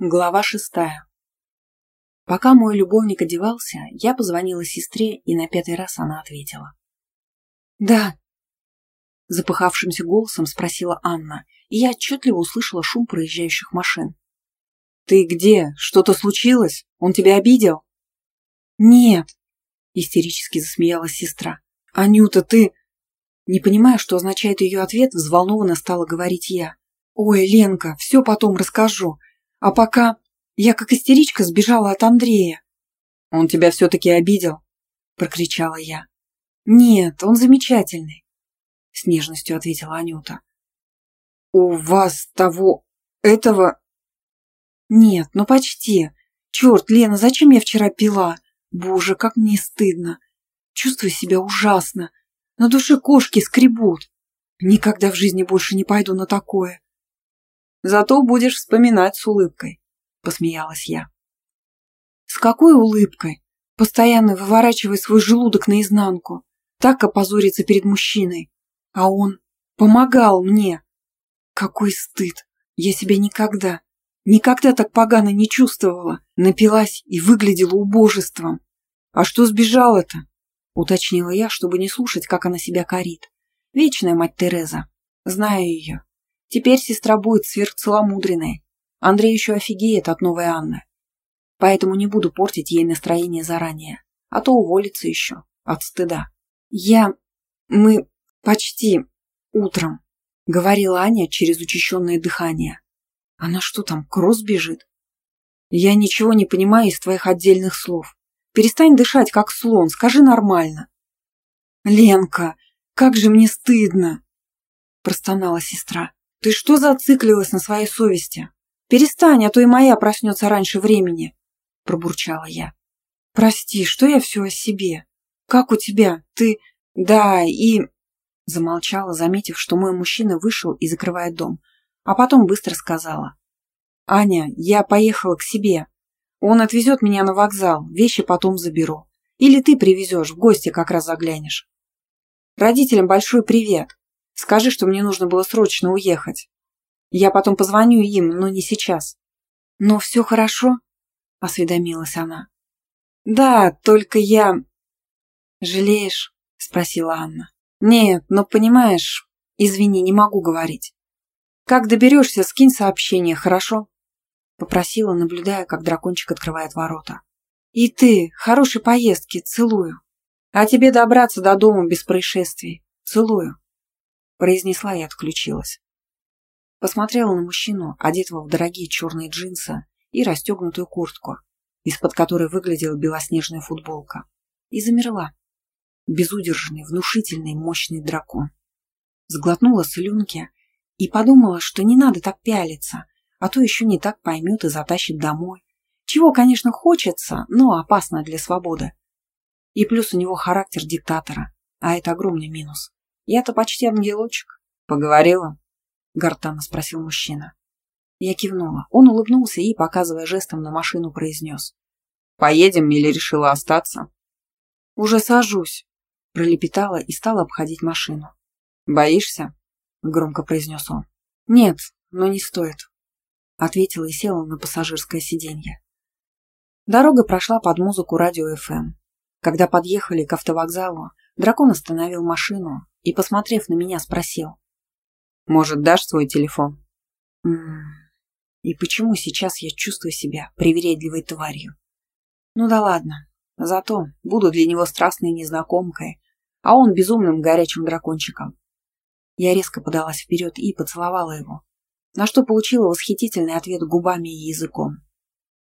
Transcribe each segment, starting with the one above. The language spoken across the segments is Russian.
Глава шестая. Пока мой любовник одевался, я позвонила сестре, и на пятый раз она ответила. «Да», — запыхавшимся голосом спросила Анна, и я отчетливо услышала шум проезжающих машин. «Ты где? Что-то случилось? Он тебя обидел?» «Нет», — истерически засмеялась сестра. «Анюта, ты...» Не понимая, что означает ее ответ, взволнованно стала говорить я. «Ой, Ленка, все потом расскажу. А пока я как истеричка сбежала от Андрея. «Он тебя все-таки обидел?» – прокричала я. «Нет, он замечательный», – с нежностью ответила Анюта. «У вас того... этого...» «Нет, ну почти. Черт, Лена, зачем я вчера пила? Боже, как мне стыдно. Чувствую себя ужасно. На душе кошки скребут. Никогда в жизни больше не пойду на такое. Зато будешь вспоминать с улыбкой», — посмеялась я. «С какой улыбкой? Постоянно выворачивая свой желудок наизнанку. Так опозориться перед мужчиной. А он помогал мне. Какой стыд! Я себя никогда, никогда так погано не чувствовала. Напилась и выглядела убожеством. А что сбежала-то? Уточнила я, чтобы не слушать, как она себя корит. Вечная мать Тереза. Знаю ее. Теперь сестра будет сверхцеломудренной. Андрей еще офигеет от новой Анны. Поэтому не буду портить ей настроение заранее, а то уволится еще от стыда. Я... мы... почти... утром, говорила Аня через учащенное дыхание. Она что там, кросс бежит? Я ничего не понимаю из твоих отдельных слов. Перестань дышать, как слон, скажи нормально. Ленка, как же мне стыдно, простонала сестра. Ты что зациклилась на своей совести? Перестань, а то и моя проснется раньше времени, пробурчала я. Прости, что я все о себе? Как у тебя? Ты... Да, и... Замолчала, заметив, что мой мужчина вышел и закрывает дом, а потом быстро сказала. «Аня, я поехала к себе. Он отвезет меня на вокзал, вещи потом заберу. Или ты привезешь, в гости как раз заглянешь. Родителям большой привет. Скажи, что мне нужно было срочно уехать. Я потом позвоню им, но не сейчас. Но все хорошо? Осведомилась она. Да, только я... Жалеешь? Спросила Анна. Нет, но понимаешь, извини, не могу говорить. Как доберешься, скинь сообщение, хорошо? Попросила, наблюдая, как дракончик открывает ворота. И ты, хорошей поездки, целую. А тебе добраться до дома без происшествий. Целую произнесла и отключилась. Посмотрела на мужчину, одетого в дорогие черные джинсы и расстегнутую куртку, из-под которой выглядела белоснежная футболка, и замерла. Безудержный, внушительный, мощный дракон. Сглотнула слюнки и подумала, что не надо так пялиться, а то еще не так поймет и затащит домой. Чего, конечно, хочется, но опасно для свободы. И плюс у него характер диктатора, а это огромный минус. Я-то почти ангелочек. Поговорила? Гортанно спросил мужчина. Я кивнула. Он улыбнулся и, показывая жестом на машину, произнес. «Поедем или решила остаться?» «Уже сажусь», — пролепетала и стала обходить машину. «Боишься?» — громко произнес он. «Нет, но не стоит», — ответила и села на пассажирское сиденье. Дорога прошла под музыку радио ФМ. Когда подъехали к автовокзалу, дракон остановил машину и, посмотрев на меня, спросил. «Может, дашь свой телефон?» М -м -м. И почему сейчас я чувствую себя привередливой тварью? Ну да ладно. Зато буду для него страстной незнакомкой, а он безумным горячим дракончиком. Я резко подалась вперед и поцеловала его, на что получила восхитительный ответ губами и языком.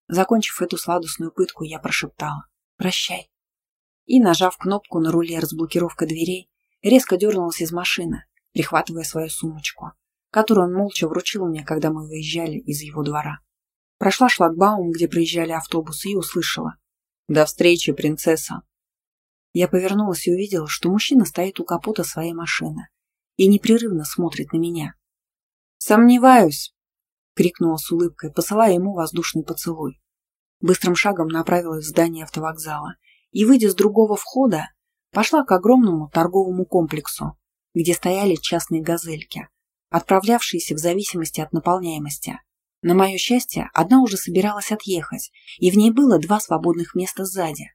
Закончив эту сладостную пытку, я прошептала «Прощай» и, нажав кнопку на руле разблокировка дверей, резко дернулась из машины, прихватывая свою сумочку, которую он молча вручил мне, когда мы выезжали из его двора. Прошла шлагбаум, где проезжали автобусы, и услышала. «До встречи, принцесса!» Я повернулась и увидела, что мужчина стоит у капота своей машины и непрерывно смотрит на меня. «Сомневаюсь!» — крикнула с улыбкой, посылая ему воздушный поцелуй. Быстрым шагом направилась в здание автовокзала и, выйдя с другого входа, пошла к огромному торговому комплексу, где стояли частные газельки, отправлявшиеся в зависимости от наполняемости. На мое счастье, одна уже собиралась отъехать, и в ней было два свободных места сзади.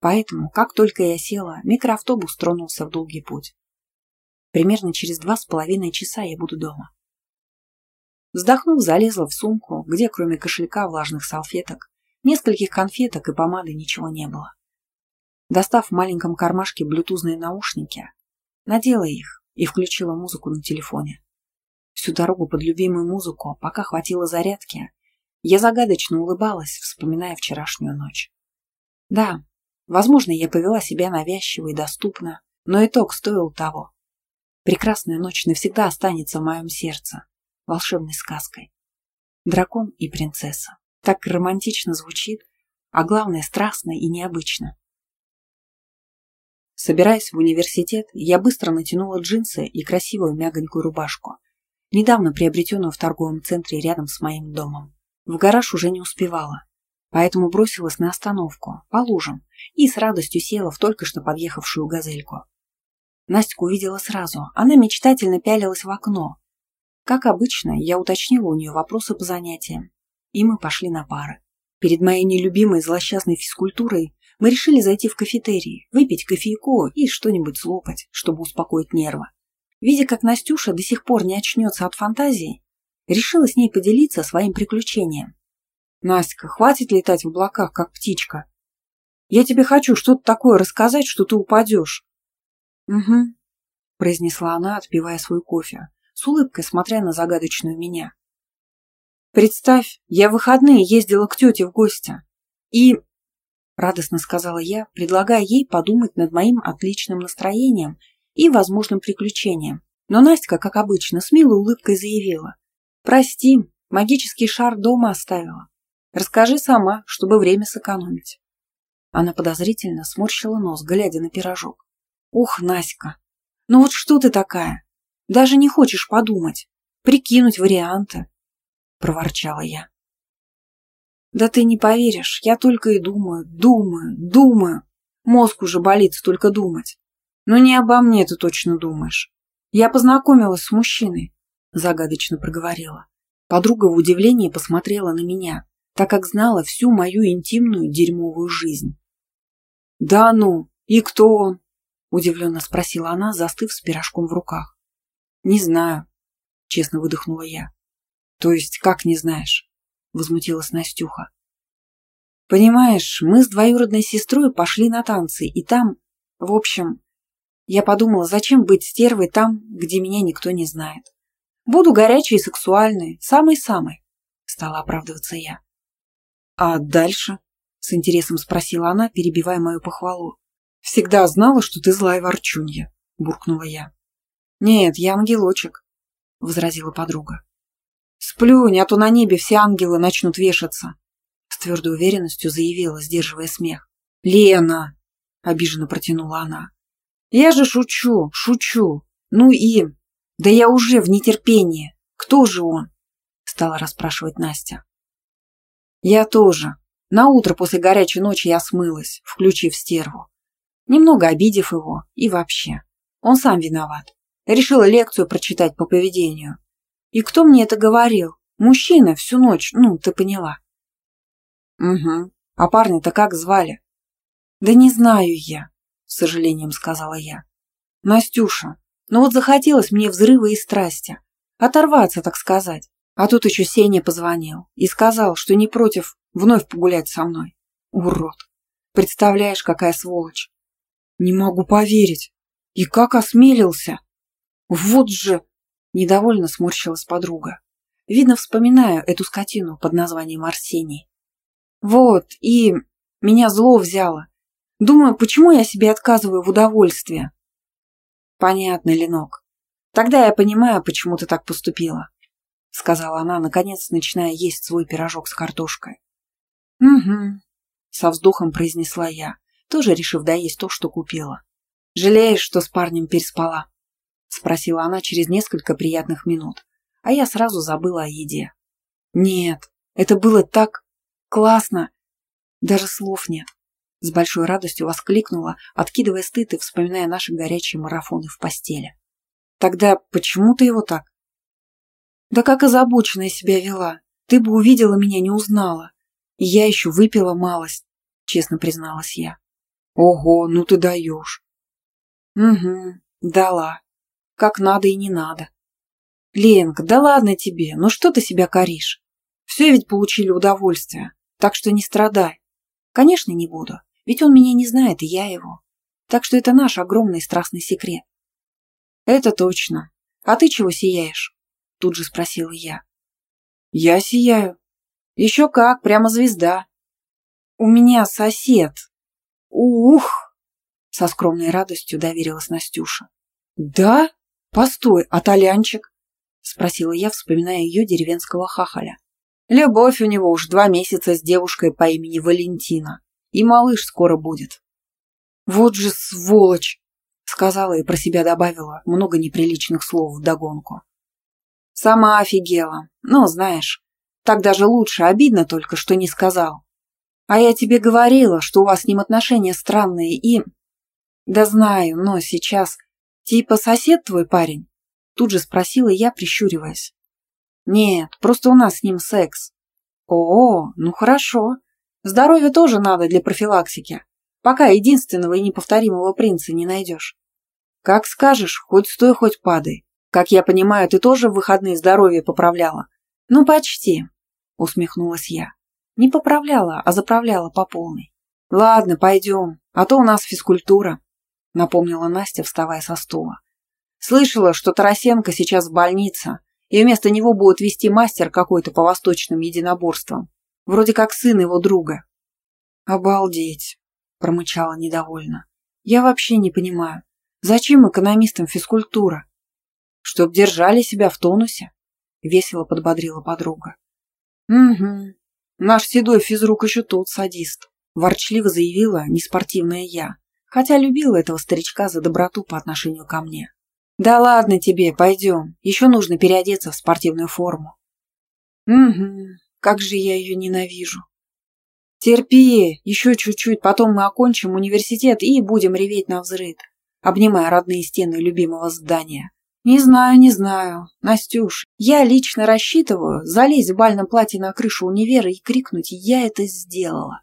Поэтому, как только я села, микроавтобус тронулся в долгий путь. Примерно через два с половиной часа я буду дома. Вздохнув, залезла в сумку, где кроме кошелька, влажных салфеток, нескольких конфеток и помады ничего не было. Достав в маленьком кармашке блютузные наушники, надела их и включила музыку на телефоне. Всю дорогу под любимую музыку, пока хватило зарядки, я загадочно улыбалась, вспоминая вчерашнюю ночь. Да, возможно, я повела себя навязчиво и доступно, но итог стоил того. Прекрасная ночь навсегда останется в моем сердце, волшебной сказкой. Дракон и принцесса. Так романтично звучит, а главное страстно и необычно. Собираясь в университет, я быстро натянула джинсы и красивую мягонькую рубашку, недавно приобретенную в торговом центре рядом с моим домом. В гараж уже не успевала, поэтому бросилась на остановку, по лужам, и с радостью села в только что подъехавшую газельку. Настю увидела сразу, она мечтательно пялилась в окно. Как обычно, я уточнила у нее вопросы по занятиям, и мы пошли на пары. Перед моей нелюбимой злосчастной физкультурой мы решили зайти в кафетерий, выпить кофейку и что-нибудь слопать, чтобы успокоить нервы. Видя, как Настюша до сих пор не очнется от фантазии, решила с ней поделиться своим приключением. «Настя, хватит летать в облаках, как птичка. Я тебе хочу что-то такое рассказать, что ты упадешь». «Угу», — произнесла она, отпивая свой кофе, с улыбкой смотря на загадочную меня. «Представь, я в выходные ездила к тете в гости. И...» — радостно сказала я, предлагая ей подумать над моим отличным настроением и возможным приключениям. Но Настя, как обычно, с милой улыбкой заявила. «Прости, магический шар дома оставила. Расскажи сама, чтобы время сэкономить». Она подозрительно сморщила нос, глядя на пирожок. «Ух, Наська, ну вот что ты такая? Даже не хочешь подумать, прикинуть варианты?» Проворчала я. «Да ты не поверишь, я только и думаю, думаю, думаю. Мозг уже болит столько думать. Но не обо мне ты точно думаешь. Я познакомилась с мужчиной, загадочно проговорила. Подруга в удивлении посмотрела на меня, так как знала всю мою интимную дерьмовую жизнь. «Да ну, и кто он?» – удивленно спросила она, застыв с пирожком в руках. «Не знаю», – честно выдохнула я. «То есть, как не знаешь?» – возмутилась Настюха. «Понимаешь, мы с двоюродной сестрой пошли на танцы, и там, в общем, я подумала, зачем быть стервой там, где меня никто не знает. Буду горячей и сексуальной, самой-самой, стала оправдываться я. А дальше? С интересом спросила она, перебивая мою похвалу. Всегда знала, что ты злая ворчунья, буркнула я. Нет, я ангелочек, возразила подруга. Сплюнь, а то на небе все ангелы начнут вешаться, с твердой уверенностью заявила, сдерживая смех. Лена! обиженно протянула она. Я же шучу, шучу. Ну и... Да я уже в нетерпении. Кто же он? Стала расспрашивать Настя. Я тоже. На утро после горячей ночи я смылась, включив стерву. Немного обидев его и вообще. Он сам виноват. Решила лекцию прочитать по поведению. И кто мне это говорил? Мужчина всю ночь, ну, ты поняла. Угу. А парня-то как звали? Да не знаю я с сожалением сказала я. Настюша, ну вот захотелось мне взрыва и страсти. Оторваться, так сказать. А тут еще Сеня позвонил и сказал, что не против вновь погулять со мной. Урод. Представляешь, какая сволочь. Не могу поверить. И как осмелился. Вот же... Недовольно сморщилась подруга. Видно, вспоминаю эту скотину под названием Арсений. Вот, и меня зло взяло. Думаю, почему я себе отказываю в удовольствии? Понятно, Ленок. Тогда я понимаю, почему ты так поступила, сказала она, наконец, начиная есть свой пирожок с картошкой. Угу, со вздохом произнесла я, тоже решив доесть то, что купила. Жалеешь, что с парнем переспала? Спросила она через несколько приятных минут, а я сразу забыла о еде. Нет, это было так классно, даже слов нет. С большой радостью воскликнула, откидывая стыд и вспоминая наши горячие марафоны в постели. Тогда почему ты его так? Да как озабоченная себя вела. Ты бы увидела меня, не узнала. И я еще выпила малость, честно призналась я. Ого, ну ты даешь. Угу, дала. Как надо и не надо. Ленка, да ладно тебе, ну что ты себя коришь? Все ведь получили удовольствие, так что не страдай. Конечно, не буду, ведь он меня не знает, и я его. Так что это наш огромный страстный секрет. Это точно. А ты чего сияешь? Тут же спросила я. Я сияю. Еще как, прямо звезда. У меня сосед. Ух! Со скромной радостью доверилась Настюша. Да? Постой, а Толянчик? Спросила я, вспоминая ее деревенского хахаля. Любовь у него уж два месяца с девушкой по имени Валентина. И малыш скоро будет. Вот же сволочь! Сказала и про себя добавила много неприличных слов вдогонку. Сама офигела. Ну, знаешь, так даже лучше, обидно только, что не сказал. А я тебе говорила, что у вас с ним отношения странные и... Да знаю, но сейчас... Типа сосед твой парень? Тут же спросила я, прищуриваясь. Нет, просто у нас с ним секс. О, ну хорошо. Здоровье тоже надо для профилактики, пока единственного и неповторимого принца не найдешь. Как скажешь, хоть стой, хоть падай. Как я понимаю, ты тоже в выходные здоровье поправляла? Ну, почти, усмехнулась я. Не поправляла, а заправляла по полной. Ладно, пойдем, а то у нас физкультура, напомнила Настя, вставая со стула. Слышала, что Тарасенко сейчас в больнице, и вместо него будет вести мастер какой-то по восточным единоборствам. Вроде как сын его друга. Обалдеть, промычала недовольно. Я вообще не понимаю, зачем экономистам физкультура? Чтоб держали себя в тонусе, весело подбодрила подруга. Угу, наш седой физрук еще тот садист, ворчливо заявила неспортивная я, хотя любила этого старичка за доброту по отношению ко мне. Да ладно тебе, пойдем. Еще нужно переодеться в спортивную форму. Угу, как же я ее ненавижу. Терпи, еще чуть-чуть, потом мы окончим университет и будем реветь на взрыд, обнимая родные стены любимого здания. Не знаю, не знаю. Настюш, я лично рассчитываю залезть в бальном платье на крышу универа и крикнуть «Я это сделала!».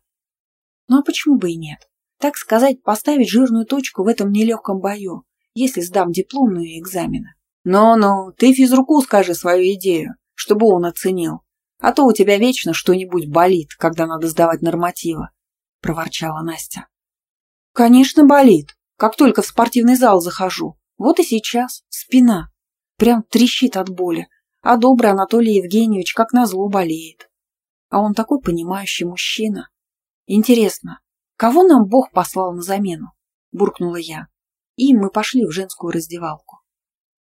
Ну а почему бы и нет? Так сказать, поставить жирную точку в этом нелегком бою если сдам дипломные экзамены. Ну-ну, ты физруку скажи свою идею, чтобы он оценил. А то у тебя вечно что-нибудь болит, когда надо сдавать нормативы, проворчала Настя. Конечно, болит. Как только в спортивный зал захожу. Вот и сейчас. Спина. Прям трещит от боли. А добрый Анатолий Евгеньевич как назло болеет. А он такой понимающий мужчина. Интересно, кого нам Бог послал на замену? Буркнула я и мы пошли в женскую раздевалку.